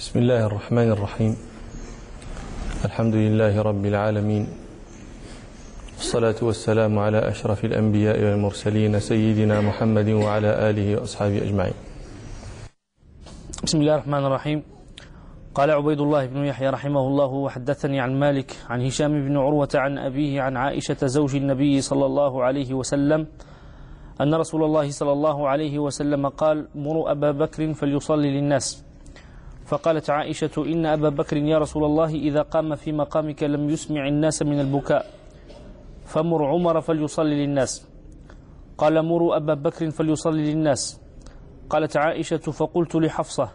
بسم الله الرحمن الرحيم. الحمد لله رب العالمين. والصلاة والسلام على أشرف الأنبياء والمرسلين سيدنا محمد وعلى آله وأصحابه أجمعين. بسم الله الرحمن الرحيم. قال عبيد الله بن يحيى رحمه الله وحدثني عن مالك عن هشام بن عروة عن أبيه عن عائشة زوج النبي صلى الله عليه وسلم أن رسول الله صلى الله عليه وسلم قال مروا أبا بكر فليصلي للناس. فقالت عائشة إن أبا بكر يا رسول الله إذا قام في مقامك لم يسمع الناس من البكاء فمر عمر فليصلي للناس. قال مروا أبا بكر فليصلي للناس. قالت عائشة فقلت لحفصة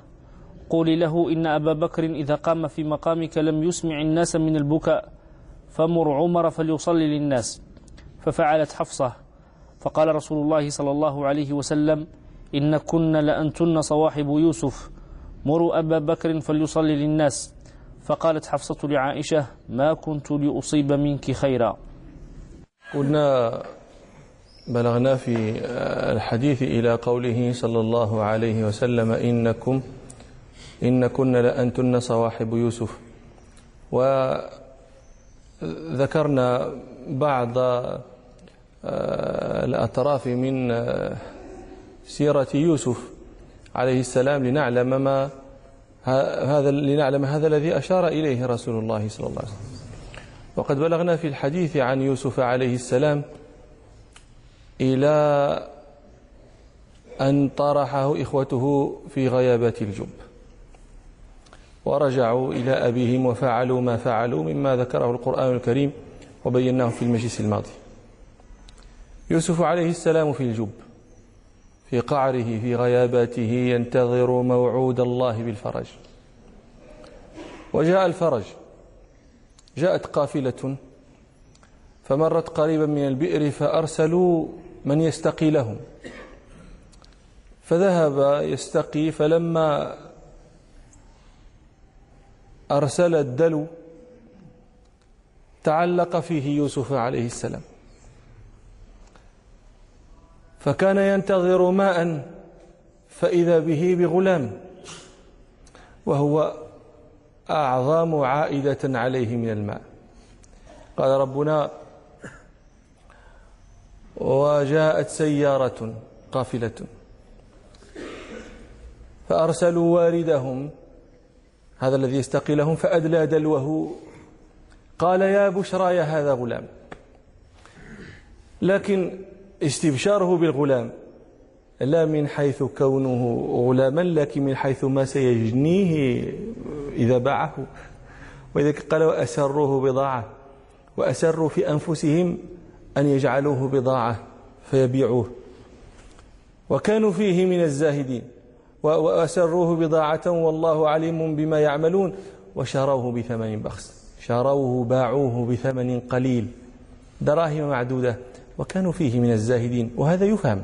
قولي له إن أبا بكر إذا قام في مقامك لم يسمع الناس من البكاء فمر عمر فليصلي للناس. ففعلت حفصة. فقال رسول الله صلى الله عليه وسلم إن كن لأنتن صواحب يوسف. مروا أبا بكر فليصلي للناس. فقالت حفصة لعائشة ما كنت لأصيب منك خيرا. قلنا بلغنا في الحديث إلى قوله صلى الله عليه وسلم إنكم إن كن لأنتن صواحب يوسف. وذكرنا بعض الأطراف من سيرة يوسف عليه السلام لنعلم ما هذا لنعلم هذا الذي أشار إليه رسول الله صلى الله عليه وسلم. وقد بلغنا في الحديث عن يوسف عليه السلام إلى أن طرحه إخوته في غيابات الجب. ورجعوا إلى أبيهم وفعلوا ما فعلوا مما ذكره القرآن الكريم وبيناه في المجلس الماضي. يوسف عليه السلام في الجب. في قعره في غياباته ينتظر موعود الله بالفرج. وجاء الفرج. جاءت قافلة. فمرت قريبا من البئر فأرسلوا من يستقي لهم. فذهب يستقي فلما أرسل الدلو تعلق فيه يوسف عليه السلام. فكان ينتظر ماء فإذا به بغلام وهو أعظم عائدة عليه من الماء. قال ربنا وجاءت سيارة قافلة فأرسلوا واردهم هذا الذي يستقي لهم فأدلى دلوه. قال يا بشرى يا هذا غلام لكن استبشاره بالغلام. لا من حيث كونه غلاما لكن من حيث ما سيجنيه إذا باعه. وإذا قال وأسروه بضاعة وأسروا في أنفسهم أن يجعلوه بضاعة فيبيعوه. وكانوا فيه من الزاهدين. وأسروه بضاعة والله عليم بما يعملون. وشروه بثمن بخس شروه باعوه بثمن قليل. دراهم معدودة. وكانوا فيه من الزاهدين وهذا يفهم.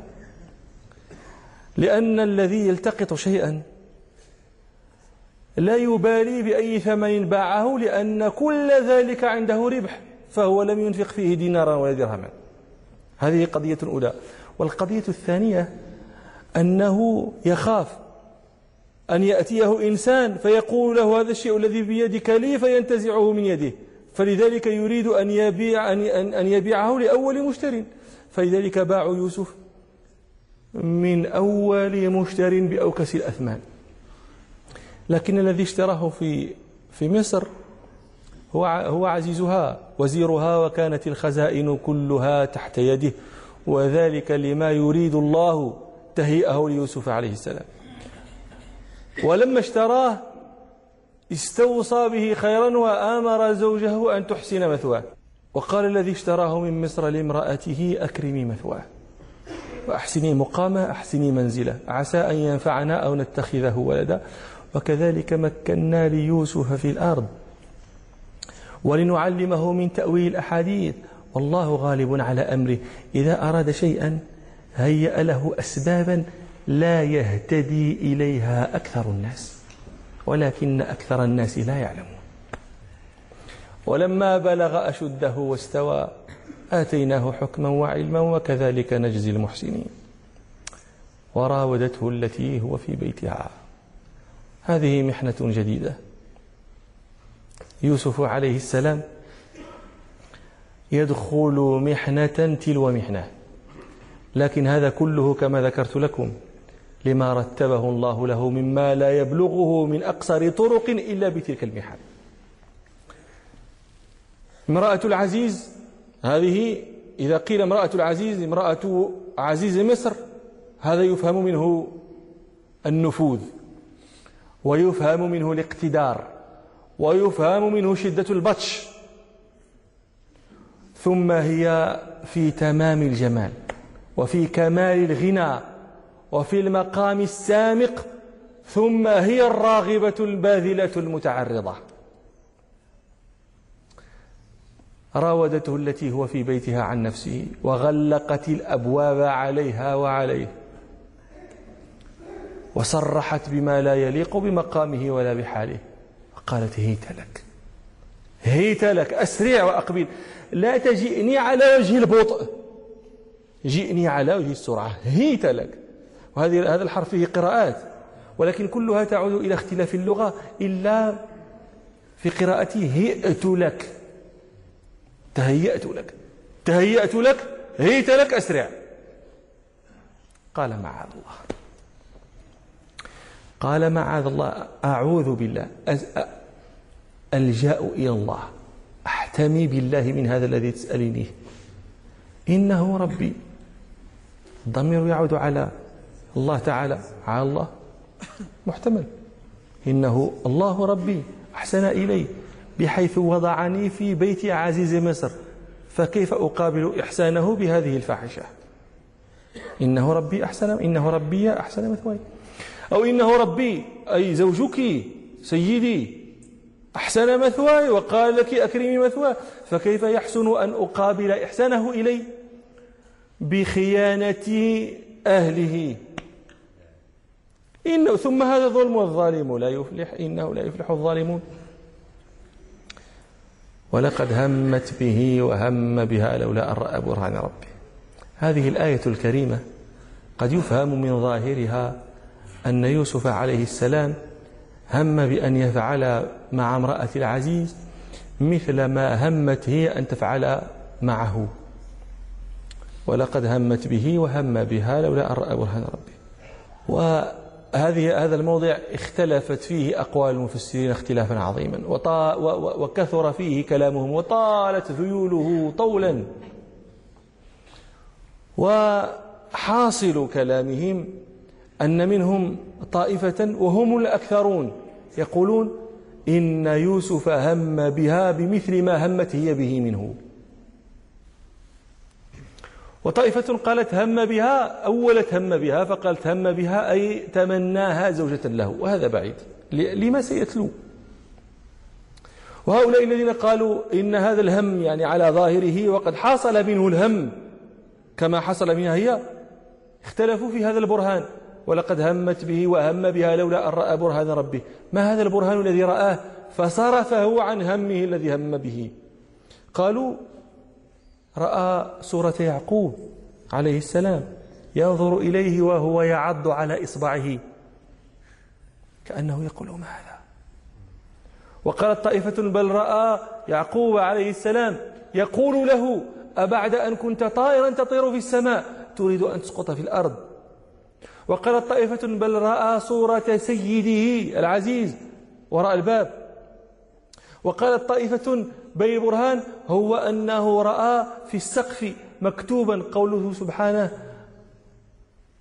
لأن الذي يلتقط شيئا لا يبالي بأي ثمن باعه لأن كل ذلك عنده ربح فهو لم ينفق فيه دينارا ولا درهما. هذه قضية أولى والقضية الثانية أنه يخاف أن يأتيه إنسان فيقول له هذا الشيء الذي بيدك لي فينتزعه من يده فلذلك يريد أن يبيع أن أن يبيعه لأول مشتر. فلذلك باع يوسف من أول مشتر بأوكس الأثمان. لكن الذي اشتراه في في مصر هو هو عزيزها وزيرها وكانت الخزائن كلها تحت يده. وذلك لما يريد الله تهيئه ليوسف عليه السلام. ولما اشتراه استوصى به خيرا وآمر زوجه أن تحسن مثواه. وقال الذي اشتراه من مصر لامرأته أكرمي مثواه. وأحسني مقامه أحسني منزله. عسى أن ينفعنا أو نتخذه ولدا. وكذلك مكنا ليوسف في الأرض. ولنعلمه من تأويل الأحاديث. والله غالب على أمره. إذا أراد شيئا هيأ له أسبابا لا يهتدي إليها أكثر الناس. ولكن أكثر الناس لا يعلمون. ولما بلغ أشده واستوى آتيناه حكما وعلما وكذلك نجزي المحسنين. وراودته التي هو في بيتها. هذه محنة جديدة. يوسف عليه السلام يدخل محنة تلو محنة. لكن هذا كله كما ذكرت لكم. لما رتبه الله له مما لا يبلغه من أقصر طرق إلا بتلك المحن امرأة العزيز هذه إذا قيل امرأة العزيز امرأة عزيز مصر هذا يفهم منه النفوذ ويفهم منه الاقتدار ويفهم منه شدة البطش. ثم هي في تمام الجمال وفي كمال الغنى وفي المقام السامق ثم هي الراغبة الباذلة المتعرضة. راودته التي هو في بيتها عن نفسه وغلقت الأبواب عليها وعليه. وصرحت بما لا يليق بمقامه ولا بحاله. قالت هيت لك. هيت لك. أسرع وأقبل. لا تجئني على وجه البطء. جئني على وجه السرعة. هيت لك. وهذه هذا الحرف فيه قراءات. ولكن كلها تعود إلى اختلاف اللغة إلا في قراءته هئت لك. تهيأت لك. تهيأت لك هيت لك أسرع. قال معاذ الله. قال معاذ الله أعوذ بالله. ألجأ إلى الله. أحتمي بالله من هذا الذي تسألينيه إنه ربي. الضمير يعود على الله تعالى على الله محتمل. إنه الله ربي أحسن إلي بحيث وضعني في بيت عزيز مصر فكيف أقابل إحسانه بهذه الفاحشة؟ إنه ربي أحسن إنه ربي أحسن مثواي. أو إنه ربي أي زوجك سيدي أحسن مثواي وقال لك أكرمي مثواي فكيف يحسن أن أقابل إحسانه إلي؟ بخيانة أهله. إنه ثم هذا ظلم والظالم لا يفلح إنه لا يفلح الظالمون. ولقد همت به وهم بها لولا أن رأى برهان ربه. هذه الآية الكريمة قد يفهم من ظاهرها أن يوسف عليه السلام هم بأن يفعل مع امرأة العزيز مثل ما همت هي أن تفعل معه. ولقد همت به وهم بها لولا أن رأى برهان ربه. وهذه هذا الموضع اختلفت فيه أقوال المفسرين اختلافا عظيما. وكثر فيه كلامهم وطالت ذيوله طولا. وحاصل كلامهم أن منهم طائفة وهم الأكثرون يقولون إن يوسف هم بها بمثل ما همت هي به منه. وطائفة قالت هم بها أولت هم بها فقالت هم بها أي تمناها زوجة له. وهذا بعيد. لما سيتلو. وهؤلاء الذين قالوا إن هذا الهم يعني على ظاهره وقد حصل منه الهم كما حصل منها هي اختلفوا في هذا البرهان. ولقد همت به وهم بها لولا أن رأى برهان ربه. ما هذا البرهان الذي رآه؟ فصرفه عن همه الذي هم به. قالوا رأى سورة يعقوب عليه السلام ينظر إليه وهو يعض على إصبعه. كأنه يقول ما هذا وقالت طائفة بل رأى يعقوب عليه السلام يقول له أبعد أن كنت طائرا تطير في السماء؟ تريد أن تسقط في الأرض. وقالت طائفة بل رأى صورة سيده العزيز وراء الباب. وقالت طائفة بل البرهان هو أنه رأى في السقف مكتوبا قوله سبحانه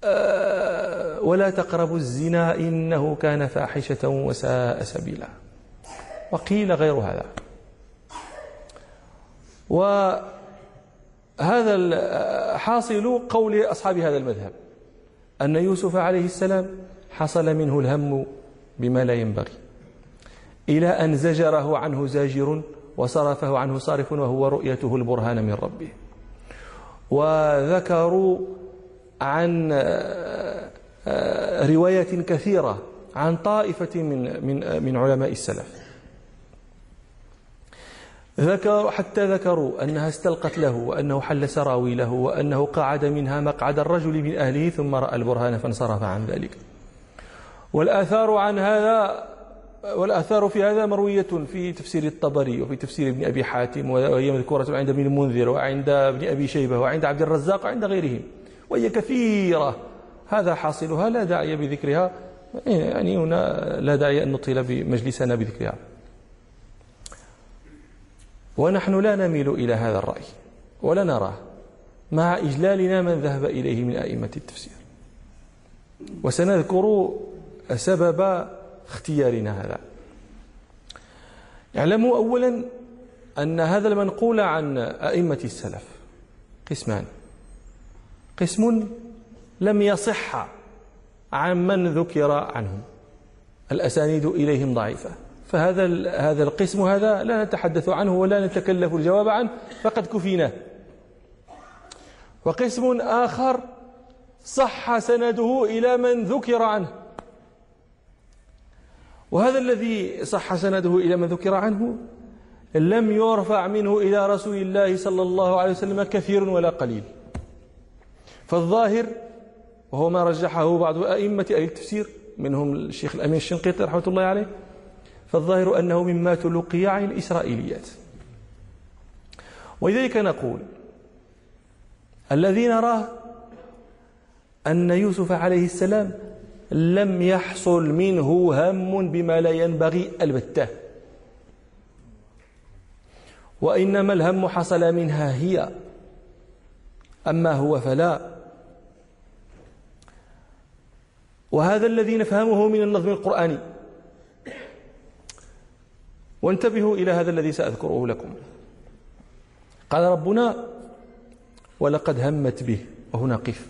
آه، ولا تقربوا الزنا إنه كان فاحشة وساء سبيلا. وقيل غير هذا. وهذا حاصل قول أصحاب هذا المذهب أن يوسف عليه السلام حصل منه الهم بما لا ينبغي. إلى أن زجره عنه زاجر وصرفه عنه صارف وهو رؤيته البرهان من ربه. وذكروا عن آه، رواية كثيرة عن طائفة من من من علماء السلف. ذكروا حتى ذكروا أنها استلقت له وأنه حل سراويله وأنه قعد منها مقعد الرجل من أهله ثم رأى البرهان فانصرف عن ذلك. والآثار عن هذا والآثار في هذا مروية في تفسير الطبري وفي تفسير ابن أبي حاتم وهي مذكورة عند ابن المنذر وعند ابن أبي شيبة وعند عبد الرزاق وعند غيرهم. وهي كثيرة. هذا حاصلها لا داعي بذكرها. يعني هنا لا داعي أن نطيل بمجلسنا بذكرها. ونحن لا نميل إلى هذا الرأي ولا نراه مع إجلالنا من ذهب إليه من أئمة التفسير. وسنذكر سبب اختيارنا هذا. اعلموا أولا أن هذا المنقول عن أئمة السلف. قسمان. قسم لم يصح عن من ذكر عنهم. الأسانيد إليهم ضعيفة. فهذا هذا القسم هذا لا نتحدث عنه ولا نتكلف الجواب عنه فقد كفيناه وقسم آخر صح سنده إلى من ذكر عنه. وهذا الذي صح سنده إلى من ذكر عنه؟ لم يرفع منه إلى رسول الله صلى الله عليه وسلم كثير ولا قليل. فالظاهر وهو ما رجحه بعض أئمة أهل التفسير منهم الشيخ الأمين الشنقيطي رحمة الله عليه فالظاهر أنه مما تلقي عن الإسرائيليات. ولذلك نقول الذي نراه أن يوسف عليه السلام لم يحصل منه هم بما لا ينبغي البتة. وإنما الهم حصل منها هي. أما هو فلا. وهذا الذي نفهمه من النظم القرآني. وانتبهوا إلى هذا الذي سأذكره لكم. قال ربنا ولقد همت به. وهنا قف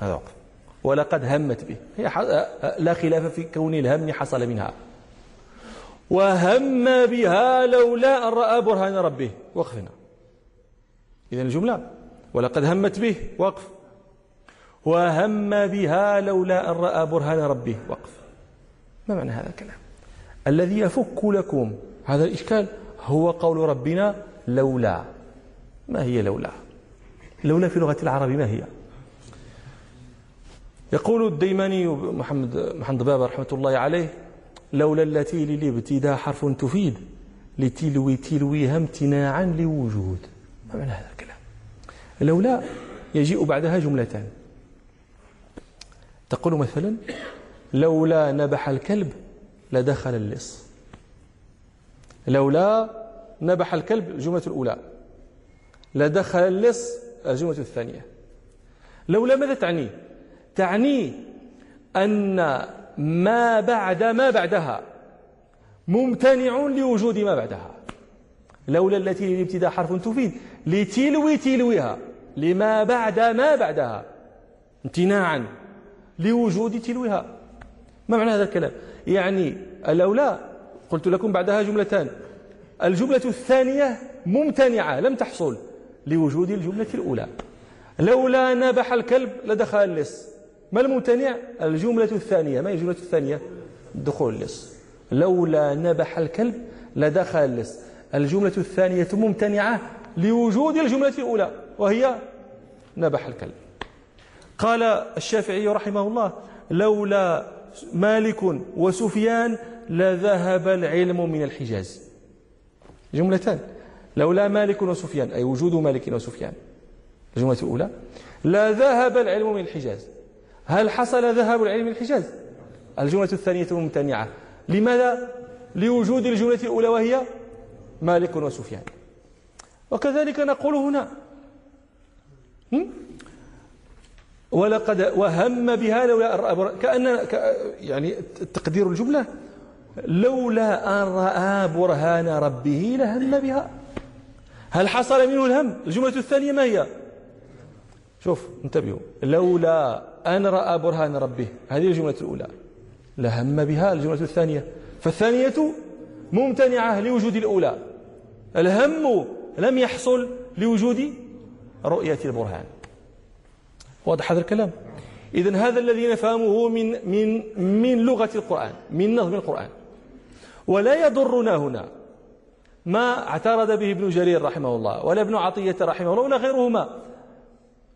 هذا وقف. ولقد همت به. هي لا خلاف في كون الهم حصل منها. وهم بها لولا أن رأى برهان ربه. وقفنا. إذا الجملة ولقد همت به. وقف. وهم بها لولا أن رأى برهان ربه. وقف. ما معنى هذا الكلام؟ الذي يفك لكم. هذا الإشكال. هو قول ربنا لولا. ما هي لولا؟ لولا في لغة العرب ما هي؟ يقول الديماني محمد محمد بابا رحمة الله عليه لولا التي للابتداء حرف تفيد لتلوي تلويها امتناعا لوجود. ما معنى هذا الكلام؟ لولا يجيء بعدها جملتان. تقول مثلا لولا نبح الكلب لدخل اللص. لولا نبح الكلب الجملة الأولى. لدخل اللص الجملة الثانية. لولا ماذا تعني؟ تعني أن ما بعد ما بعدها ممتنع لوجود ما بعدها. لولا التي للابتداء حرف تفيد. لتلوي تلويها لما بعد ما بعدها. امتناعا لوجود تلوها. ما معنى هذا الكلام؟ يعني الأولى قلت لكم بعدها جملتان. الجملة الثانية ممتنعة لم تحصل لوجود الجملة الأولى. لولا نبح الكلب لدخل اللص ما الممتنع؟ الجملة الثانية. ما هي الجملة الثانية؟ دخول اللص. لولا نبح الكلب لدخل اللص. الجملة الثانية ممتنعة لوجود الجملة الأولى وهي نبح الكلب. قال الشافعي رحمه الله لولا مالك وسفيان لذهب العلم من الحجاز. جملتان. لولا مالك وسفيان أي وجود مالك وسفيان. الجملة الأولى لا ذهب العلم من الحجاز. هل حصل ذهاب العلم الحجاز الجملة الثانية ممتنعة. لماذا؟ لوجود الجملة الأولى وهي مالك وسفيان. وكذلك نقول هنا ولقد وهم بها لولا كأن يعني تقدير الجملة لولا أن رأى برهان ربه لهم بها. هل حصل منه الهم؟ الجملة الثانية ما هي؟ شوف انتبهوا. لولا أن رأى برهان ربه هذه الجملة الأولى. لهم بها الجملة الثانية. فالثانية ممتنعة لوجود الأولى. الهم لم يحصل لوجود رؤية البرهان. واضح هذا الكلام؟ إذا هذا الذي نفهمه من من من لغة القرآن من نظم القرآن. ولا يضرنا هنا ما اعترض به ابن جرير رحمه الله ولا ابن عطية رحمه الله ولا غيرهما.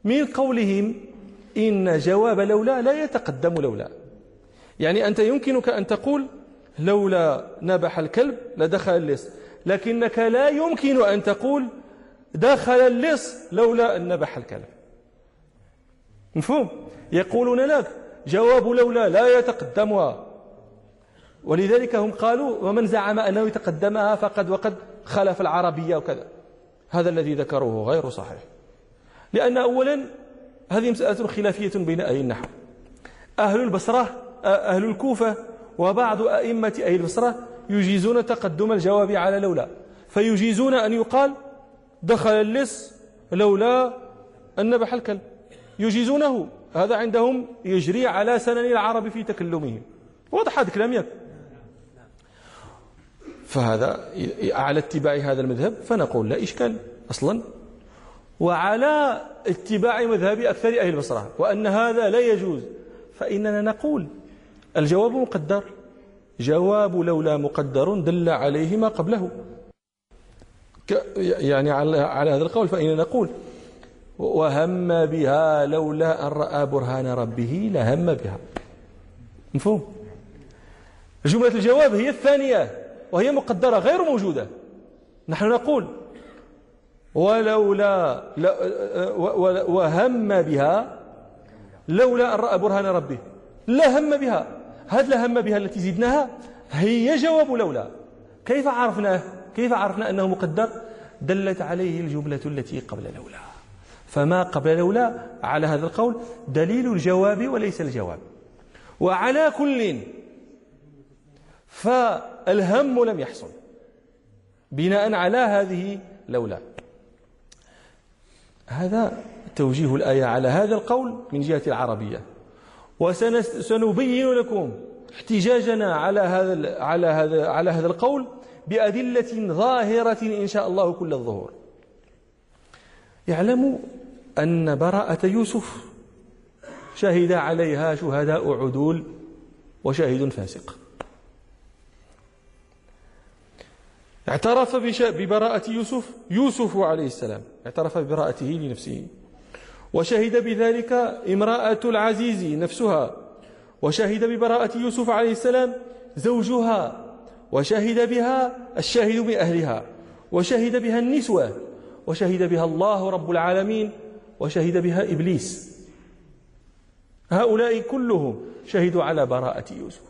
من قولهم إن جواب لولا لا يتقدم لولا. يعني أنت يمكنك أن تقول لولا نبح الكلب لدخل اللص لكنك لا يمكن أن تقول دخل اللص لولا أن نبح الكلب. مفهوم؟ يقولون لك جواب لولا لا يتقدمها. ولذلك هم قالوا ومن زعم أنه يتقدمها فقد وقد خلف العربية وكذا. هذا الذي ذكروه غير صحيح. لأن أولا هذه مسألة خلافية بين أهل النحو. أهل البصرة أهل الكوفة وبعض أئمة أهل البصرة يجيزون تقدم الجواب على لولا. فيجيزون أن يقال دخل اللص لولا أن نبح الكلب. يجيزونه. هذا عندهم يجري على سنن العرب في تكلمهم. واضح هذا الكلام ياك؟ فهذا على اتباع هذا المذهب فنقول لا إشكال أصلا. وعلى اتباع مذهب أكثر أهل البصرة وأن هذا لا يجوز. فإننا نقول الجواب مقدر. جواب لولا مقدر دل عليه ما قبله. يعني على هذا القول فإننا نقول وهم بها لولا أن رأى برهان ربه لهم بها. مفهوم؟ جملة الجواب هي الثانية وهي مقدرة غير موجودة. نحن نقول ولولا وهم بها لولا أن رأى برهان ربه لهم بها. هذا لهم بها التي زدناها هي جواب لولا. كيف عرفناه؟ كيف عرفنا أنه مقدر؟ دلت عليه الجملة التي قبل لولا. فما قبل لولا على هذا القول دليل الجواب وليس الجواب. وعلى كل فالهم لم يحصل بناء على هذه لولا. هذا توجيه الآية على هذا القول من جهة العربية. وسنبين لكم احتجاجنا على هذا على هذا على هذا القول بأدلة ظاهرة إن شاء الله كل الظهور. يعلم أن براءة يوسف شهد عليها شهداء عدول وشاهد فاسق. اعترف ببراءة يوسف يوسف عليه السلام. اعترف ببراءته لنفسه. وشهد بذلك امرأة العزيز نفسها. وشهد ببراءة يوسف عليه السلام زوجها. وشهد بها الشاهد من أهلها. وشهد بها النسوة. وشهد بها الله رب العالمين. وشهد بها إبليس. هؤلاء كلهم شهدوا على براءة يوسف.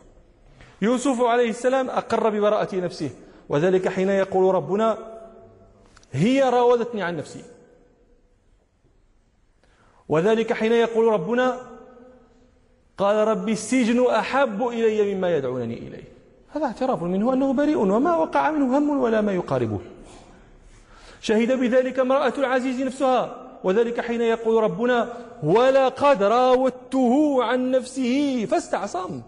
يوسف عليه السلام أقر ببراءة نفسه. وذلك حين يقول ربنا هي راودتني عن نفسي. وذلك حين يقول ربنا قال ربي السجن أحب إلي مما يدعونني إليه. هذا اعتراف منه أنه بريء وما وقع منه هم ولا ما يقاربه. شهد بذلك امرأة العزيز نفسها. وذلك حين يقول ربنا ولقد راودته عن نفسه فاستعصم.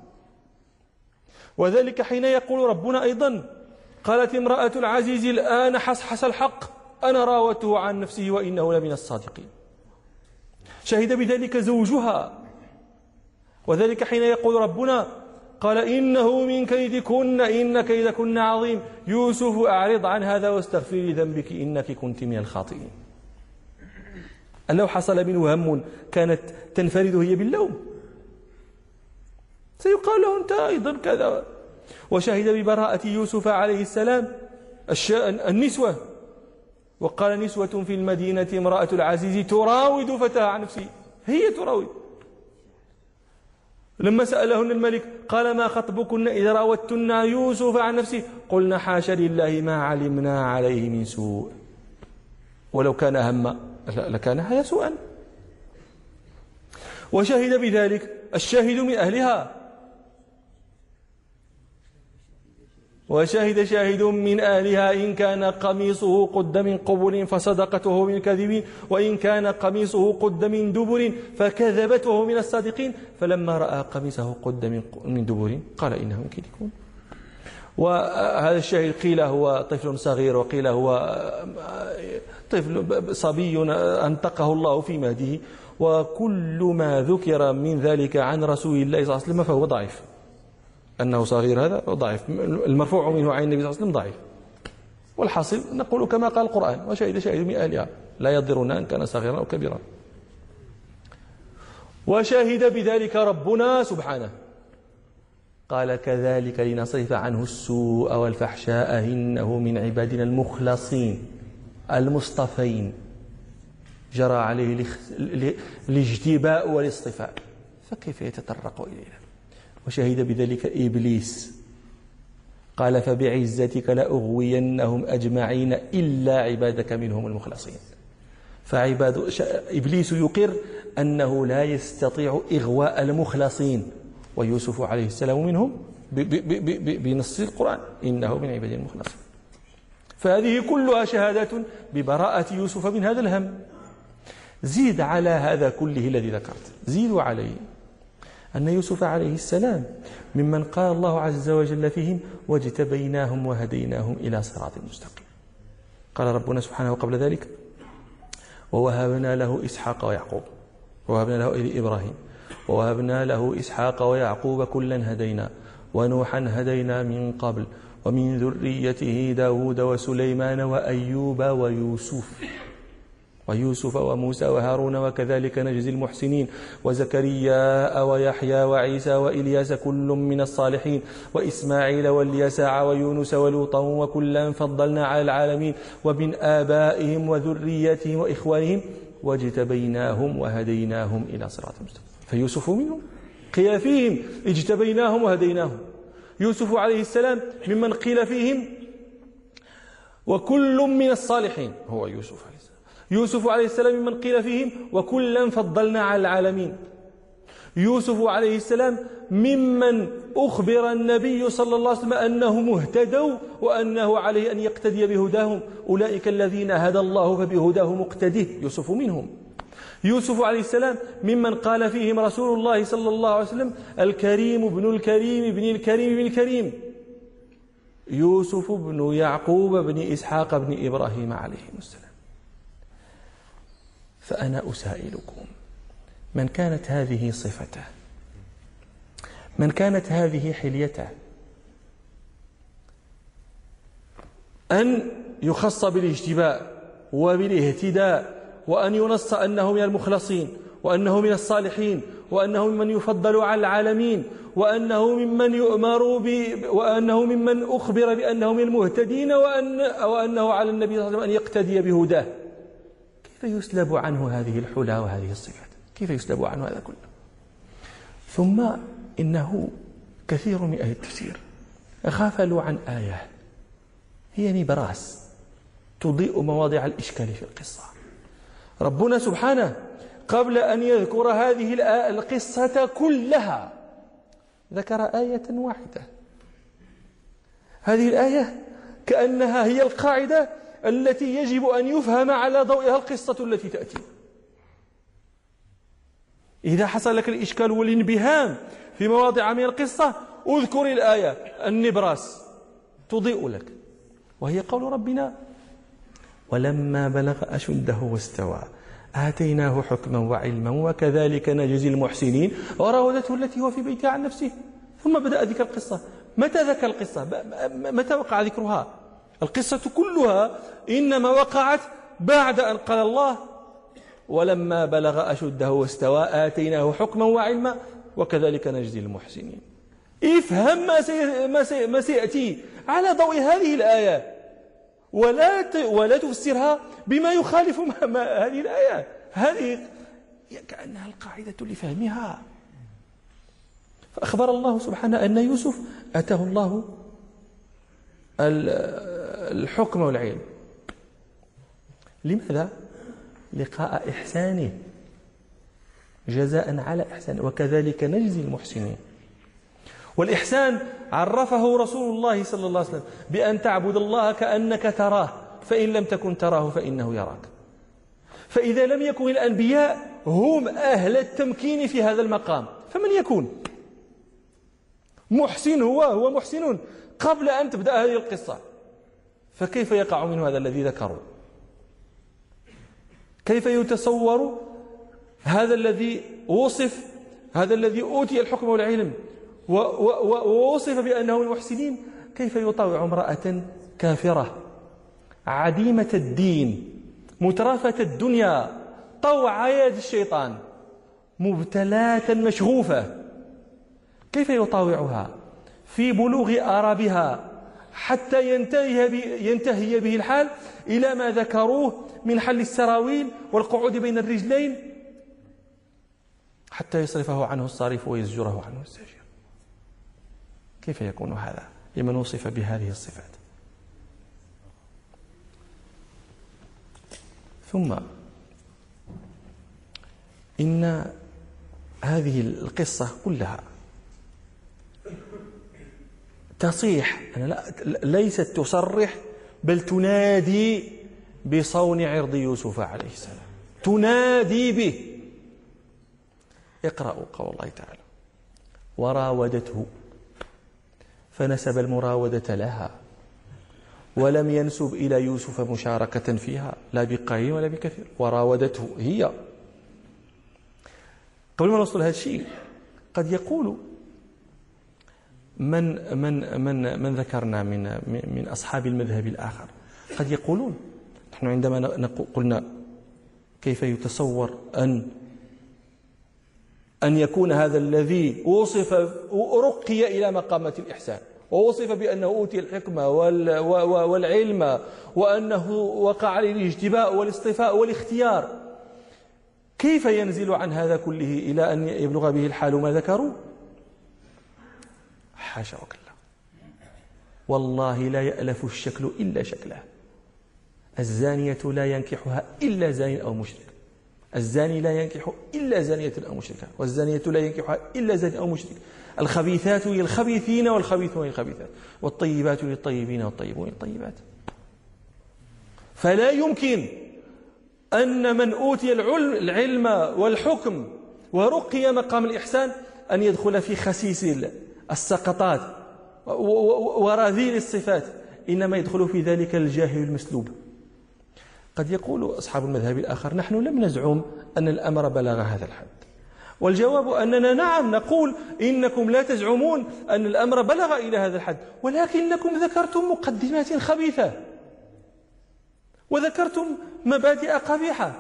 وذلك حين يقول ربنا أيضا قالت امرأة العزيز الآن حصحص الحق أنا راودته عن نفسه وإنه لمن الصادقين. شهد بذلك زوجها. وذلك حين يقول ربنا قال إنه من كيدكن إن كيدكن عظيم. يوسف أعرض عن هذا واستغفري ذنبك إنك كنت من الخاطئين. لو حصل منه هم كانت تنفرد هي باللوم. سيقال له أنت أيضا كذا. وشهد ببراءة يوسف عليه السلام النسوة. وقال نسوة في المدينة امرأة العزيز تراود فتاها عن نفسه. هي تراود. لما سألهن الملك قال ما خطبكن إذا راودتن يوسف عن نفسه؟ قلنا حاشا لله ما علمنا عليه من سوء. ولو كان هم لكان هذا سوءا. وشهد بذلك الشاهد من أهلها. وشهد شاهد من أهلها إن كان قميصه قد من قبل فصدقته من الكاذبين وإن كان قميصه قد من دبر فكذبته من الصادقين. فلما رأى قميصه قد من دبر قال إنه كيدكم وهذا الشاهد قيل هو طفل صغير وقيل هو طفل صبي أنطقه الله في مهده. وكل ما ذكر من ذلك عن رسول الله صلى الله عليه وسلم فهو ضعيف. أنه صغير هذا ضعيف. المرفوع منه عن النبي صلى الله عليه وسلم ضعيف. والحاصل نقول كما قال القرآن وشهد شاهد من أهلها لا يضرنا أن كان صغيرا أو كبيرا. وشهد بذلك ربنا سبحانه. قال كذلك لنصرف عنه السوء والفحشاء إنه من عبادنا المخلصين المصطفين. جرى عليه الاجتباء والاصطفاء. فكيف يتطرق إلينا؟ وشهد بذلك إبليس. قال فبعزتك لأغوينهم أجمعين إلا عبادك منهم المخلصين. فعباد إبليس يقر أنه لا يستطيع إغواء المخلصين. ويوسف عليه السلام منهم بنص القرآن. إنه من عباد المخلصين. فهذه كلها شهادات ببراءة يوسف من هذا الهم. زيد على هذا كله الذي ذكرت. زيدوا عليه. أن يوسف عليه السلام ممن قال الله عز وجل فيهم واجتبيناهم وهديناهم إلى صراط مستقيم. قال ربنا سبحانه قبل ذلك ووهبنا له إسحاق ويعقوب ووهبنا له إبراهيم ووهبنا له إسحاق ويعقوب كلا هدينا ونوحا هدينا من قبل ومن ذريته داود وسليمان وأيوب ويوسف. ويوسف وموسى وهارون وكذلك نجزي المحسنين وزكريا ويحيى وعيسى وإلياس كل من الصالحين وإسماعيل واليسع ويونس ولوطا وكلا فضلنا على العالمين ومن آبائهم وذريتهم وإخوانهم واجتبيناهم وهديناهم إلى صراط مستقيم. فيوسف منهم قيل فيهم اجتبيناهم وهديناهم. يوسف عليه السلام ممن قيل فيهم؟ وكل من الصالحين هو يوسف عليه السلام. يوسف عليه السلام ممن قيل فيهم وكلا فضلنا على العالمين. يوسف عليه السلام ممن أخبر النبي صلى الله عليه وسلم أنهم اهتدوا وأنه عليه أن يقتدي بهداهم. أولئك الذين هدى الله فبهداه مقتده. يوسف منهم. يوسف عليه السلام ممن قال فيهم رسول الله صلى الله عليه وسلم الكريم ابن الكريم ابن الكريم ابن الكريم. يوسف بن يعقوب بن إسحاق بن إبراهيم عليهم السلام. فأنا أسائلكم. من كانت هذه صفته؟ من كانت هذه حليته؟ أن يخص بالاجتباء وبالاهتداء وأن ينص أنه من المخلصين وأنه من الصالحين وأنه ممن يفضل على العالمين وأنه ممن يؤمر ب... وأنه ممن أخبر بأنه من المهتدين وأن... وأنه على النبي صلى الله عليه وسلم أن يقتدي بهداه. كيف يسلب عنه هذه الحلى وهذه الصفات؟ كيف يسلب عنه هذا كله؟ ثم إنه كثير من أهل التفسير غفلوا عن آية هي نبراس تضيء مواضع الإشكال في القصة. ربنا سبحانه قبل أن يذكر هذه القصة كلها ذكر آية واحدة. هذه الآية كأنها هي القاعدة التي يجب أن يفهم على ضوئها القصة التي تأتي. إذا حصل لك الإشكال والانبهام في مواضع من القصة اذكر الآية. النبراس تضيء لك وهي قول ربنا ولما بلغ أشده واستوى آتيناه حكما وعلما وكذلك نجزي المحسنين. وراودته التي هو في بيتها عن نفسه. ثم بدأ ذكر القصة. متى ذكر القصة؟ متى وقع ذكرها؟ القصة كلها إنما وقعت بعد أن قال الله ولما بلغ أشده واستوى آتيناه حكما وعلما وكذلك نجزي المحسنين. افهم ما, ما سيأتي على ضوء هذه الآية ولا ولا تفسرها بما يخالف ما ما هذه الآية. هذه كأنها القاعدة لفهمها. فأخبر الله سبحانه أن يوسف أتاه الله الحكم والعلم. لماذا؟ لقاء إحسانه. جزاء على إحسانه وكذلك نجزي المحسنين. والإحسان عرفه رسول الله صلى الله عليه وسلم بأن تعبد الله كأنك تراه. فإن لم تكن تراه فإنه يراك. فإذا لم يكن الأنبياء هم أهل التمكين في هذا المقام. فمن يكون؟ محسن هو هو محسن قبل أن تبدأ هذه القصة فكيف يقع منه هذا الذي ذكروا؟ كيف يتصور هذا الذي وصف هذا الذي أوتي الحكم والعلم ووصف بأنه من المحسنين؟ كيف يطاوع امرأة كافرة؟ عديمة الدين مترفة الدنيا طوع يد الشيطان مبتلاة مشغوفة. كيف يطاوعها؟ في بلوغ آرابها حتى ينتهي, ينتهي به الحال إلى ما ذكروه من حل السراويل والقعود بين الرجلين حتى يصرفه عنه الصارف ويزجره عنه الزاجر كيف يكون هذا؟ لمن وصف بهذه الصفات. ثم إن هذه القصة كلها تصيح. لا ليست تصرح بل تنادي بصون عرض يوسف عليه السلام. تنادي به. اقرأوا قول الله تعالى. وراودته. فنسب المراودة لها. ولم ينسب إلى يوسف مشاركة فيها. لا بقليل ولا بكثير. وراودته هي. قبل ما نوصل هذا الشيء. قد يقول من من من من ذكرنا من من أصحاب المذهب الآخر. قد يقولون نحن عندما قلنا كيف يتصور أن أن يكون هذا الذي وصف رقي إلى مقامه الإحسان ووصف بأنه أوتي الحكمة والعلم وأنه وقع عليه الاجتباء والاصطفاء والاختيار. كيف ينزل عن هذا كله إلى أن يبلغ به الحال ما ذكروا؟ حاشا وكلا. والله لا يألف الشكل إلا شكله. الزانية لا ينكحها إلا زاني أو مشرك. الزاني لا ينكح إلا زانية أو مشركة. والزانية لا ينكحها إلا زاني أو مشرك. الخبيثات للخبيثين والخبيثون للخبيثات. والطيبات للطيبين والطيبون للطيبات. فلا يمكن أن من أوتي العلم والحكم ورقي مقام الإحسان أن يدخل في خسيس السقطات ورذيل الصفات إنما يدخل في ذلك الجاهل المسلوب. قد يقول أصحاب المذهب الآخر نحن لم نزعم أن الأمر بلغ هذا الحد. والجواب أننا نعم نقول إنكم لا تزعمون أن الأمر بلغ إلى هذا الحد ولكنكم ذكرتم مقدمات خبيثة وذكرتم مبادئ قبيحة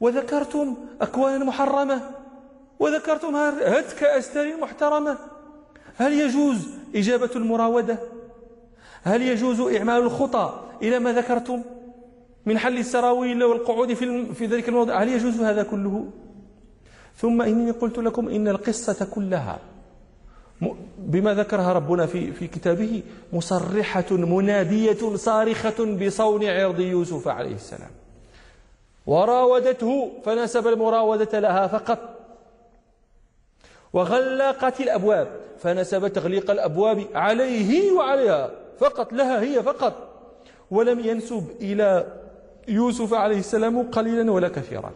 وذكرتم أكوانا محرمة وذكرتم هتك أستار محترمة. هل يجوز إجابة المراودة؟ هل يجوز إعمال الخطى إلى ما ذكرتم؟ من حل السراويل والقعود في, في ذلك الموضع. هل يجوز هذا كله؟ ثم إني قلت لكم إن القصة كلها بما ذكرها ربنا في, في كتابه مصرحة منادية صارخة بصون عرض يوسف عليه السلام. وراودته فنسب المراودة لها فقط. وغلقت الأبواب فنسب تغليق الأبواب عليه وعليها فقط لها هي فقط. ولم ينسب إلى يوسف عليه السلام قليلا ولا كثيرا.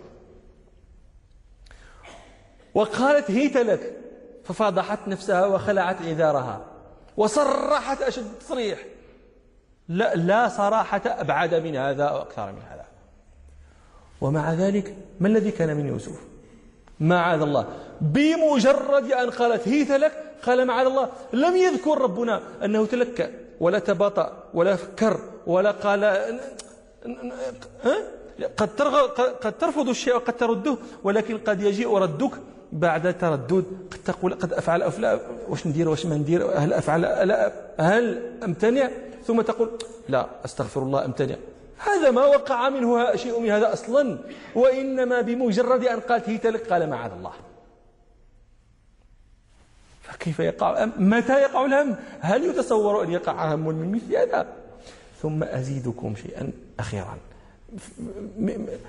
وقالت هيت لك ففضحت نفسها وخلعت عذارها وصرحت أشد تصريح لا, لا صراحة أبعد من هذا أو أكثر من هذا. ومع ذلك ما الذي كان من يوسف؟ معاذ الله. بمجرد أن قالت هيت لك قال معاذ الله. لم يذكر ربنا أنه تلكى ولا تباطأ ولا فكر ولا قال قد قد ترفض الشيء وقد ترده ولكن قد يجيء ردك بعد تردد. قد تقول قد أفعل افلا واش ندير واش ما ندير هل أفعل لا هل أمتنع؟ ثم تقول لا أستغفر الله أمتنع. هذا ما وقع منه شيء من هذا أصلا وإنما بمجرد أن قالت هي تلك قال معاذ الله. فكيف يقع؟ متى يقع الهم؟ هل يتصور أن يقع هم من مثل هذا؟ ثم أزيدكم شيئا أخيرا.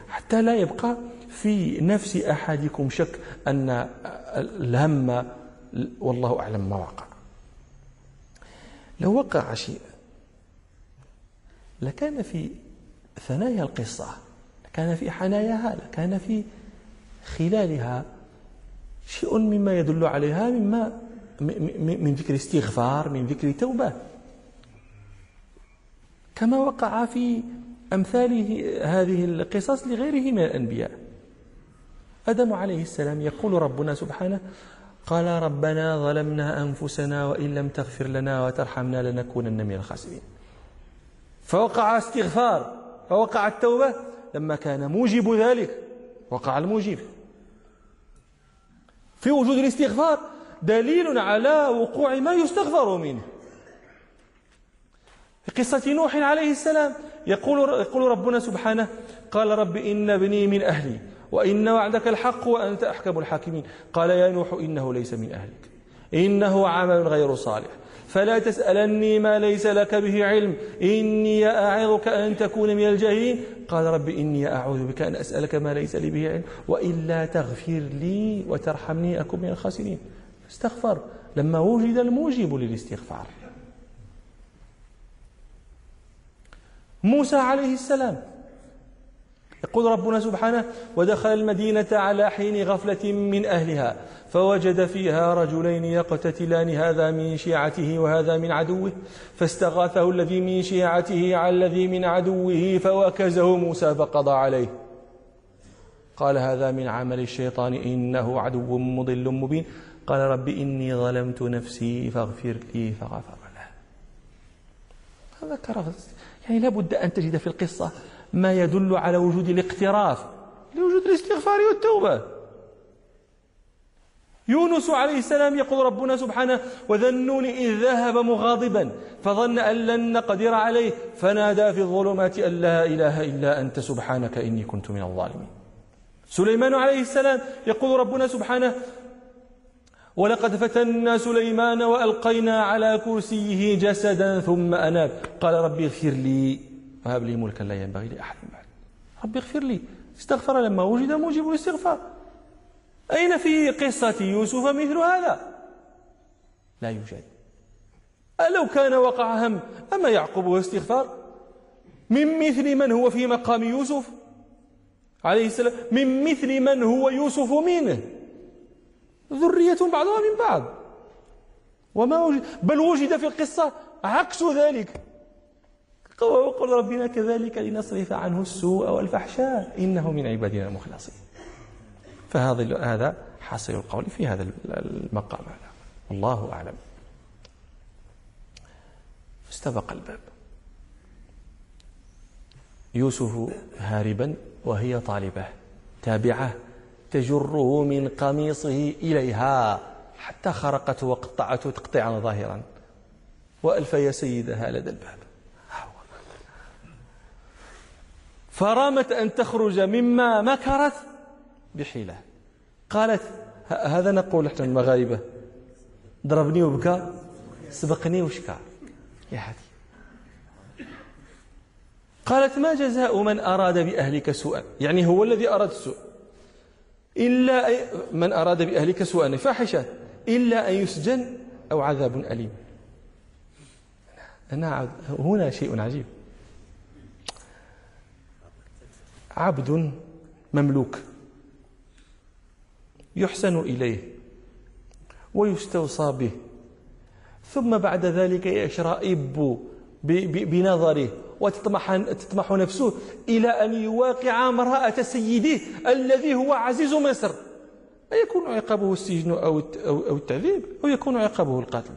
حتى لا يبقى في نفس أحدكم شك أن الهم والله أعلم ما وقع. لو وقع شيء لكان في ثنايا القصة. لكان في حناياها لكان في خلالها شيء مما يدل عليها مما من ذكر استغفار من ذكر توبة. كما وقع في أمثال هذه القصص لغيره من الأنبياء. آدم عليه السلام يقول ربنا سبحانه قال ربنا ظلمنا أنفسنا وإن لم تغفر لنا وترحمنا لنكونن من الخاسرين. فوقع استغفار. فوقع التوبة لما كان موجب ذلك. وقع الموجب. في وجود الاستغفار دليل على وقوع ما يستغفر منه. في قصة نوح عليه السلام يقول, يقول ربنا سبحانه قال رب إن ابني من أهلي وإن وعدك الحق وأنت أحكم الحاكمين. قال يا نوح إنه ليس من أهلك. إنه عمل غير صالح. فلا تسألني ما ليس لك به علم. إني أعظك أن تكون من الجاهلين. قال رب إني أعوذ بك أن أسألك ما ليس لي به علم. وإلا تغفر لي وترحمني أكن من الخاسرين. استغفر. لما وجد الموجب للاستغفار. موسى عليه السلام يقول ربنا سبحانه ودخل المدينة على حين غفلة من أهلها. فوجد فيها رجلين يقتتلان هذا من شيعته وهذا من عدوه فاستغاثه الذي من شيعته على الذي من عدوه فوكزه موسى فقضى عليه. قال هذا من عمل الشيطان إنه عدو مضل مبين. قال رب إني ظلمت نفسي فاغفر لي فغفر له. ذكر يعني لابد أن تجد في القصة ما يدل على وجود الاقتراف. لوجود الاستغفار والتوبة. يونس عليه السلام يقول ربنا سبحانه وذنون إذ ذهب مغاضبا فظن أن لن نقدر عليه فنادى في الظلمات أن لا إله إلا أنت سبحانك إني كنت من الظالمين. سليمان عليه السلام يقول ربنا سبحانه ولقد فتنا سليمان وألقينا على كرسيه جسدا ثم أناب. قال ربي اغفر لي وهب لي ملكا لا ينبغي لأحد بعد. ربي اغفر لي استغفر لما وجد موجب الاستغفار. أين في قصة يوسف مثل هذا؟ لا يوجد. ألو كان وقع هم أما يعقوب واستغفار؟ من مثل من هو في مقام يوسف؟ عليه السلام من مثل من هو يوسف منه؟ ذرية بعضها من بعض. وما وجد بل وجد في القصة عكس ذلك. وقل ربنا كذلك لنصرف عنه السوء والفحشاء إنه من عبادنا المخلصين. فهذا هذا حاصل القول في هذا المقام هذا. الله أعلم. استبق الباب. يوسف هاربا وهي طالبة. تابعة. تجره من قميصه إليها. حتى خرقته وقطعته تقطيعا ظاهرا. وألف يا سيدها لدى الباب. فرامت أن تخرج مما مكرت. بحيلة. قالت هذا نقول إحنا المغاربة. ضربني وبكى سبقني وشكى يا هذه قالت ما جزاء من أراد بأهلك سوءا. يعني هو الذي أراد السوء. إلا من أراد بأهلك سوءا فاحشة. إلا أن يسجن أو عذاب أليم. هنا شيء عجيب. عبد مملوك. يحسن إليه ويستوصى به. ثم بعد ذلك يشرئب بنظره وتطمح تطمح نفسه إلى أن يواقع امرأة سيده الذي هو عزيز مصر. أيكون عقابه السجن أو أو التعذيب؟ أو يكون عقابه القتل؟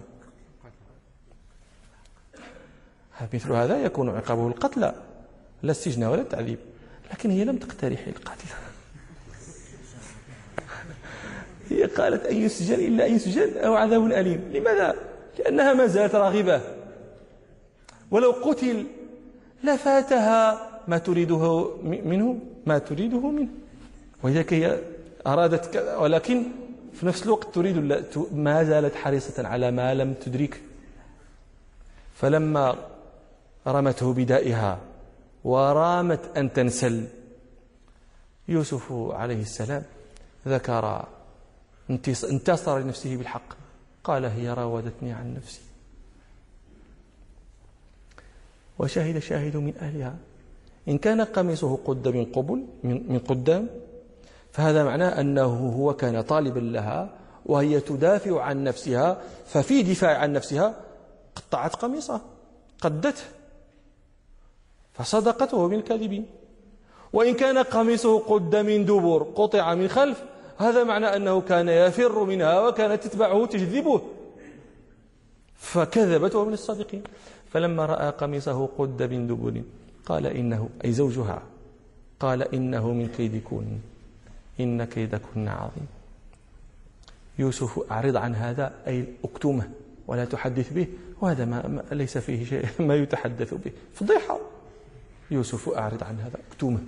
مثل هذا يكون عقابه القتل لا السجن ولا التعذيب لكن هي لم تقترح القتل هي قالت أن يسجن إلا أن يسجن أو عذاب أليم. لماذا؟ لأنها ما زالت راغبة. ولو قتل لفاتها ما تريده منه ما تريده منه. ولذلك هي أرادت ولكن في نفس الوقت تريد ما زالت حريصة على ما لم تدرك. فلما رمته بدائها ورامت أن تنسل يوسف عليه السلام ذكر انتصر لنفسه بالحق. قال هي راودتني عن نفسي. وشهد شاهد من أهلها. إن كان قميصه قد من قبل من قدام فهذا معناه أنه هو كان طالبا لها وهي تدافع عن نفسها ففي دفاع عن نفسها قطعت قميصه قدته فصدقته من الكاذبين وإن كان قميصه قد من دبر قطع من خلف هذا معنى أنه كان يفر منها وكانت تتبعه تجذبه فكذبت ومن الصادقين فلما رأى قميصه قد من دبر قال إنه أي زوجها قال إنه من كيدكن إن كيدكن عظيم. يوسف أعرض عن هذا أي أكتمه ولا تحدث به وهذا ما ليس فيه شيء ما يتحدث به. فضيحة. يوسف أعرض عن هذا أكتمه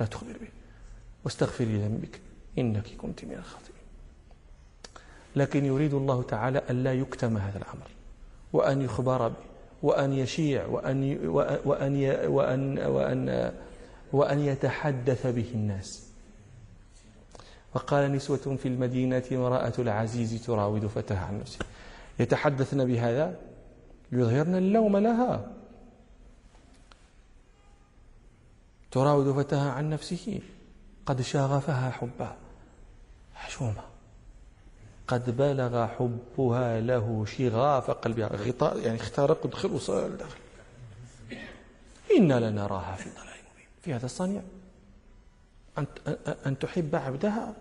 لا تخبر به واستغفري ذنبك إنك كنت من الخاطئين. لكن يريد الله تعالى أن لا يكتم هذا الأمر وأن يخبر به وأن يشيع وأن وأن وأن وأن وأن يتحدث به الناس. وقال نسوة في المدينة امرأة العزيز تراود فتاها عن نفسه يتحدثن بهذا؟ يظهرن اللوم لها. تراود فتاها عن نفسه قد شاغفها حبا حشومة قد بلغ حبها له شغاف قلبها. غطاء يعني اخترق ودخل وصل داخل إنا لنراها في ضلال مبين في هذا الصنيع. أن أن تحب عبدها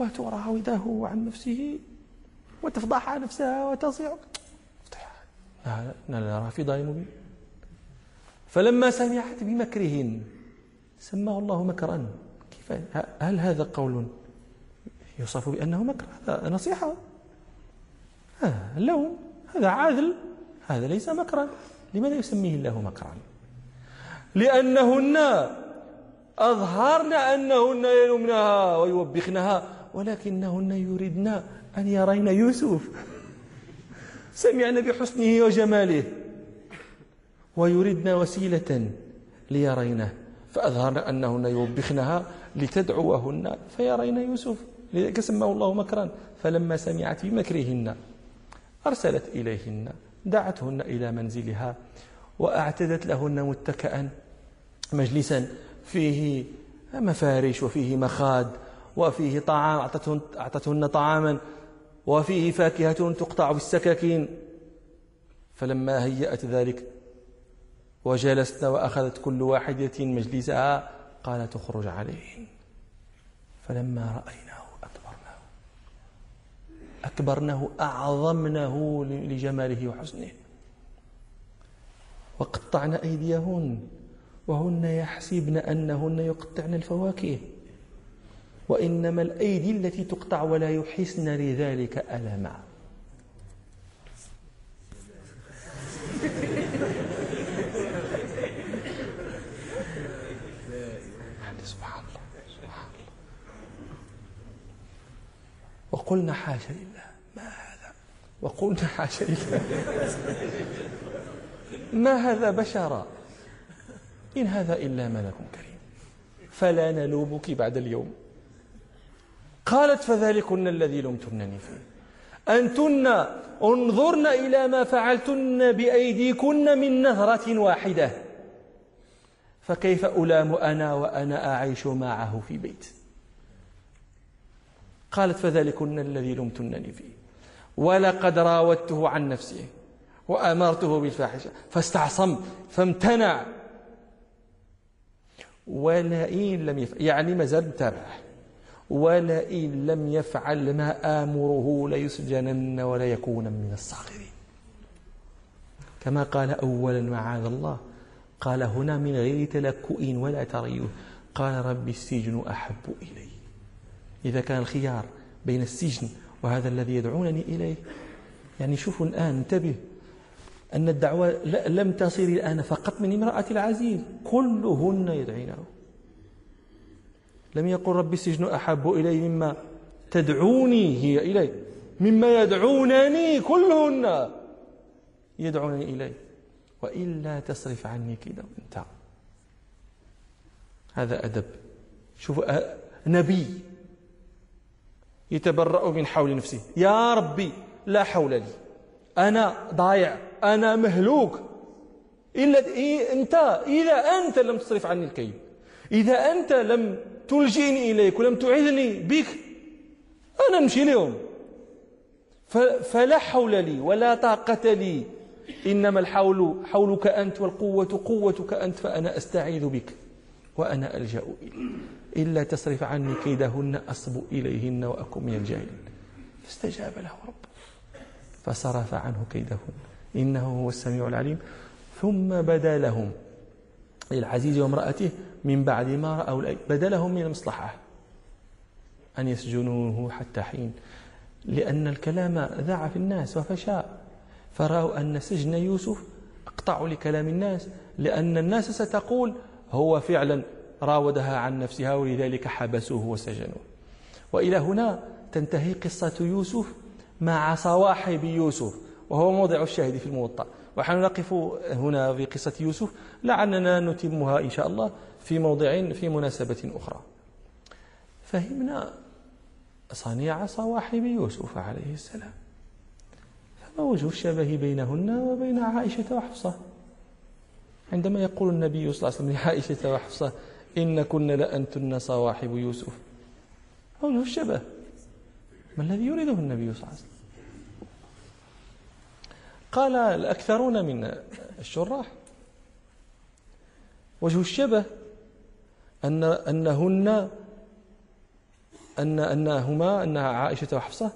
وتراوده عن نفسه وتفضح نفسها وتصيع. إنا لنراها في ضلال مبين فلما سمعت بمكرهن سماه الله مكرا. كيف؟ هل هذا قول يوصف بأنه مكر. هذا نصيحة. هذا اللوم هذا عادل. هذا ليس مكرا. لماذا يسميه الله مكرا؟ لأنهن أظهرن أنهن يلومنها ويوبخنها ولكنهن يريدن أن يرين يوسف. سمعن بحسنه وجماله. ويردن وسيلة ليرينه. فأظهرن أنهن يوبخنها لتدعوهن فيرين يوسف. لذلك سماه الله مكرا. فلما سمعت بمكرهن أرسلت إليهن دعتهن إلى منزلها وأعتدت لهن متكئا مجلسا. فيه مفارش وفيه مخاد وفيه طعام أعطتهن, أعطتهن طعاما وفيه فاكهة تقطع بالسكاكين. فلما هيأت ذلك وجلسنا وأخذت كل واحدة مجلسها قالت اخرج عليهن. فلما أكبرناه أكبرناه أعظمنه لجماله وحسنه. وقطعن أيديهن وهن يحسبن أنهن يقطعن الفواكه. وإنما الأيدي التي تقطع ولا يحسن لذلك ألما. وقلنا حاشا لله. ما هذا؟ وقلنا حاشا لله. ما هذا بشرا؟ إن هذا إلا ملك كريم. فلا نلومك بعد اليوم. قالت فذلكن الذي لمتنني فيه. أنتن انظرن إلى ما فعلتن بأيديكن من نظرة واحدة. فكيف ألام أنا وأنا أعيش معه في بيت؟ قالت فذلكن الذي لمتنني فيه. ولقد راودته عن نفسه وأمرته بالفاحشة. فاستعصم فامتنع. ولئن لم يفعل يعني ما زال متابعه ولئن لم يفعل ما آمره ليسجنن ولا يكون من الصاغرين. كما قال أولا معاذ الله. قال هنا من غير تلكؤ ولا تريث قال رب السجن أحب إلي. إذا كان الخيار بين السجن وهذا الذي يدعونني إليه. يعني شوفوا الآن انتبه. أن الدعوة لم تصل الآن فقط من امرأة العزيز. كلهن يدعينه. لم يقل رب السجن أحب إلي مما تدعوني هي إليه. مما يدعونني كلهن يدعونني إليه. وإلا تصرف عني كده انت هذا أدب. شوف نبي. يتبرأ من حول نفسه. يا ربي لا حول لي. أنا ضايع أنا مهلوك. إلا أنت إذا أنت لم تصرف عني الكيد إذا أنت لم تلجئني إليك ولم تعذني بك أنا نمشي اليوم. فلا حول لي ولا طاقة لي. إنما الحول حولك أنت والقوة قوتك أنت فأنا أستعيذ بك وأنا ألجأ إليك. إلا تصرف عني كيدهن أصب إليهن وأكن من الجاهلين. فاستجاب له ربه فصرف عنه كيدهن. إنه هو السميع العليم. ثم بدا لهم للعزيز وامرأته من بعد ما رأوا بدا لهم من المصلحة. أن يسجنوه حتى حين. لأن الكلام ذاع في الناس وفشى فرأوا أن سجن يوسف أقطع لكلام الناس. لأن الناس ستقول هو فعلا راودها عن نفسها ولذلك حبسوه وسجنوه. وإلى هنا تنتهي قصة يوسف مع صواحب يوسف وهو موضع الشاهد في الموطأ. ونحن نقف هنا في قصة يوسف لعلنا نتمها إن شاء الله في موضع في مناسبة أخرى. فهمنا صنيع صواحب يوسف عليه السلام. فما وجه الشبه بينهن وبين عائشة وحفصة؟ عندما يقول النبي صلى الله عليه وسلم لعائشة وحفصة إن كن لأنتن صواحب يوسف. وجه الشبه ما الذي يريده النبي صلى الله عليه وسلم؟ قال الأكثرون من الشراح وجه الشبه أن أنهن أن أنهما أن عائشة وحفصة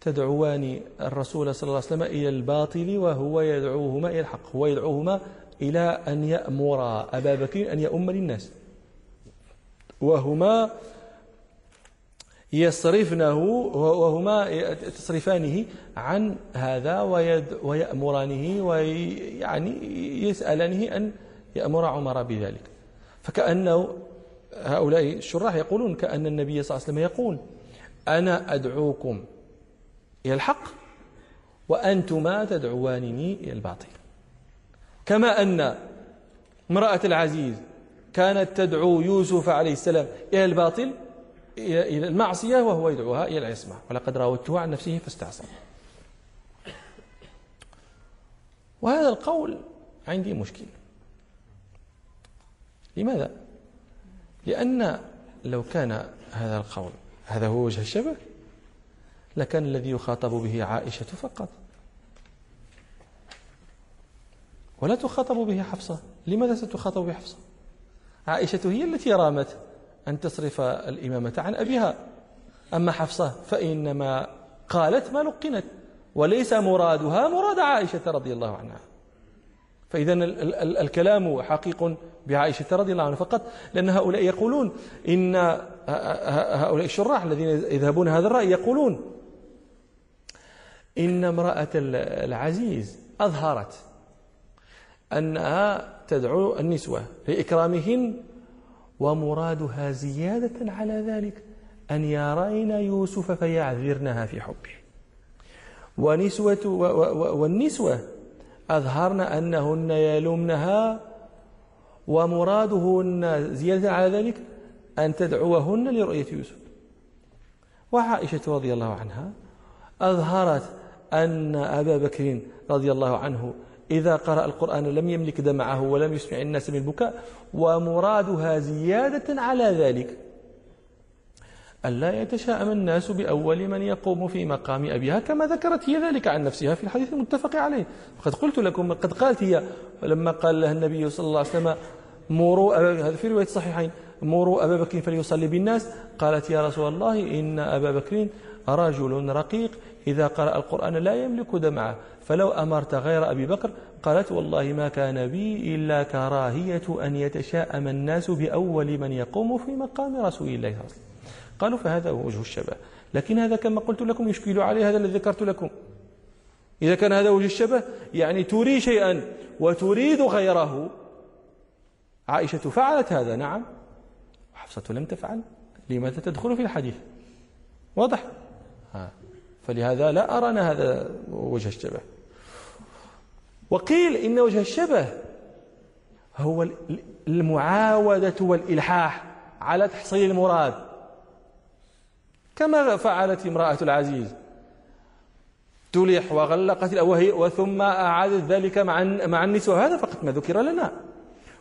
تدعوان الرسول صلى الله عليه وسلم إلى الباطل وهو يدعوهما إلى الحق هو يدعوهما إلى أن يأمر أبا بكر أن يؤم للناس. وهما يصرفنه وهما تصرفانه عن هذا ويأمرانه ويعني يسألانه أن يأمر عمر بذلك. فكأنه هؤلاء الشراح يقولون كأن النبي صلى الله عليه وسلم يقول أنا أدعوكم إلى الحق وأنتما تدعوانني إلى الباطل. كما أن امرأة العزيز كانت تدعو يوسف عليه السلام إلى الباطل إلى المعصية وهو يدعوها إلى العصمة ولقد راودته عن نفسه فاستعصم. وهذا القول عندي مشكل لماذا؟ لأن لو كان هذا القول هذا هو وجه الشبه لكان الذي يخاطب به عائشة فقط. ولا تخاطب به حفصة. لماذا ستخاطب بحفصة عائشة هي التي رامت أن تصرف الإمامة عن أبيها. أما حفصة فإنما قالت ما لقنت وليس مرادها مراد عائشة رضي الله عنها. فإذا الكلام حقيق بعائشة رضي الله عنها. فقط لأن هؤلاء يقولون إن هؤلاء الشراح الذين يذهبون هذا الرأي يقولون إن امرأة العزيز أظهرت أنها تدعو النسوة لإكرامهن ومرادها زيادة على ذلك أن يرين يوسف فيعذرنها في حبه. ونسوة والنسوة أظهرن أنهن يلومنها ومرادهن زيادة على ذلك أن تدعوهن لرؤية يوسف. وعائشة رضي الله عنها أظهرت أن أبا بكر رضي الله عنه إذا قرأ القرآن لم يملك دمعه ولم يسمع الناس من البكاء ومرادها زيادة على ذلك. ألا يتشاءم الناس بأول من يقوم في مقام أبيها كما ذكرت هي ذلك عن نفسها في الحديث المتفق عليه. وقد قلت لكم قد قالت هي لما قال لها النبي صلى الله عليه وسلم مروا هذا في رواية الصحيحين مروا أبا بكر فليصلي بالناس. قالت يا رسول الله إن أبا بكر رجل رقيق إذا قرأ القرآن لا يملك دمعه. فلو أمرت غير أبي بكر قالت والله ما كان بي إلا كراهية أن يتشاءم الناس بأول من يقوم في مقام رسول الله صلى الله عليه وسلم. قالوا فهذا هو وجه الشبه. لكن هذا كما قلت لكم يشكل عليه هذا الذي ذكرت لكم. إذا كان هذا وجه الشبه يعني تري شيئا وتريد غيره. عائشة فعلت هذا. نعم. وحفصة لم تفعل. لماذا تدخل في الحديث؟ واضح. فلهذا لا أرانا هذا وجه الشبه. وقيل إن وجه الشبه هو المعاودة والإلحاح على تحصيل المراد. كما فعلت امرأة العزيز. تلح وغلقت وهي وثم أعادت ذلك مع مع النسوة هذا فقط ما ذكر لنا.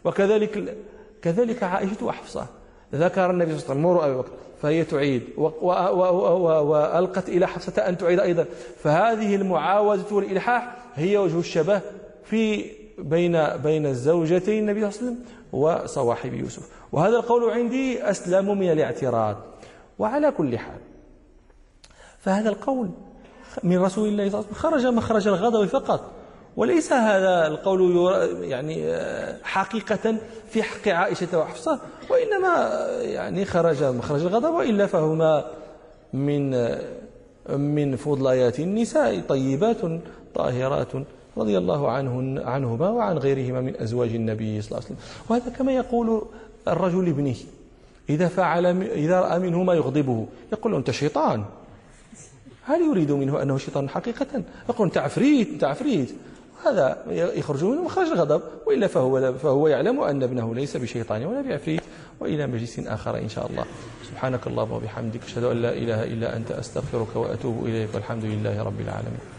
وكذلك كذلك عائشة وحفصة ذكر النبي صلى الله عليه وسلم مروا أبي بكر فهي تعيد وألقت إلى حفصة أن تعيد أيضا. فهذه المعاوزة والإلحاح هي وجه الشبه في بين بين الزوجتين النبي صلى الله عليه وسلم وصواحب يوسف. وهذا القول عندي أسلم من الاعتراض. وعلى كل حال فهذا القول من رسول الله صلى الله عليه وسلم خرج مخرج الغضب فقط. وليس هذا القول يعني حقيقة في حق عائشة وحفصة. وإنما يعني خرج مخرج الغضب وإلا فهما من من فضليات النساء طيبات طاهرات رضي الله عنهن عنهما وعن غيرهما من أزواج النبي صلى الله عليه وسلم. وهذا كما يقول الرجل لابنه إذا فعل إذا رأى منه ما يغضبه يقول أنت شيطان. هل يريد منه أنه شيطان حقيقة؟ يقول أنت عفريت أنت عفريت. هذا يخرج منه مخرج الغضب وإلا فهو, فهو يعلم أن ابنه ليس بشيطان ولا بعفريت وإلى مجلس آخر إن شاء الله. سبحانك اللهم وبحمدك أشهد أن لا إله إلا أنت أستغفرك وأتوب إليك والحمد لله رب العالمين.